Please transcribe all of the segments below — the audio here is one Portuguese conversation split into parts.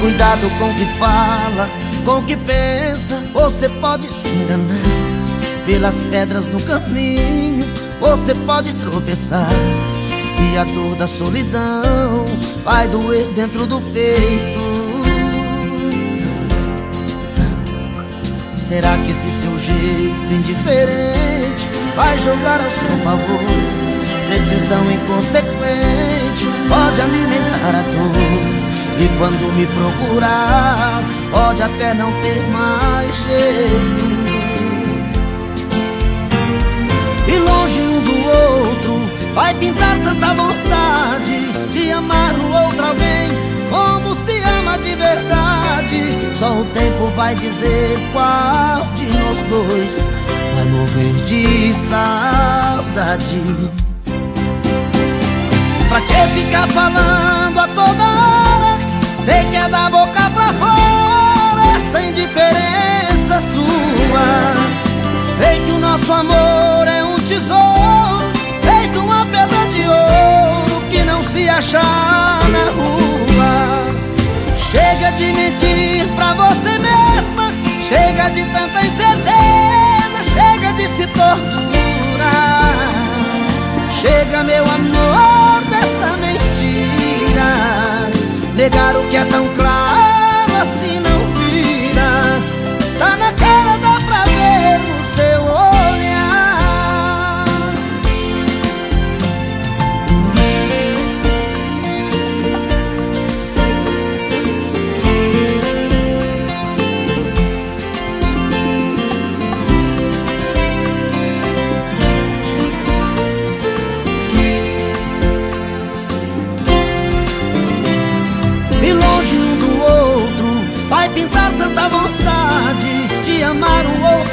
Cuidado com o que fala, com o que pensa. Você pode se enganar Pelas pedras no caminho. Você pode tropeçar E a dor da solidão Vai doer dentro do peito. Será que esse seu jeito indiferente Vai jogar ao seu favor? Decisão inconsequente Pode alimentar a dor e quando me procurar Pode até não ter mais jeito. E longe um do outro Vai pintar tanta vontade De amar o outro alguém Como se ama de verdade. Só o tempo vai dizer Qual de nós dois Vai morrer de saudade. Pra que ficar falando a toda hora Sei que é da boca pra fora Essa indiferença sua. Sei que o nosso amor é um tesouro Feito uma pedra de ouro Que não se achar na rua. Chega de mentir pra você mesma Chega de tanta incerteza Negar o que é tão claro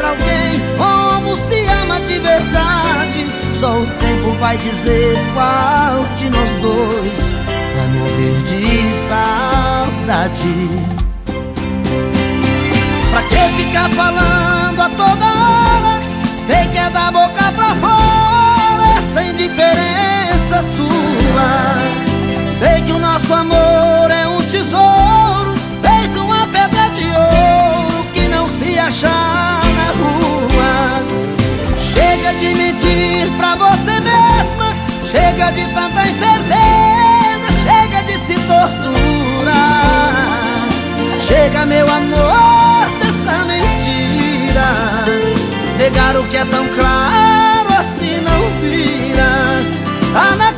alguém Como se ama de verdade. Só o tempo vai dizer Qual de nós dois Vai morrer de saudade. Pra que ficar falando a toda hora? Sei que é da boca pra fora Essa indiferença sua. Sei que o nosso amor Chega de mentir pra você mesma. Chega de tanta incerteza Chega de se torturar. Chega, meu amor, dessa mentira. Negar o que é tão claro assim não vira. Tá na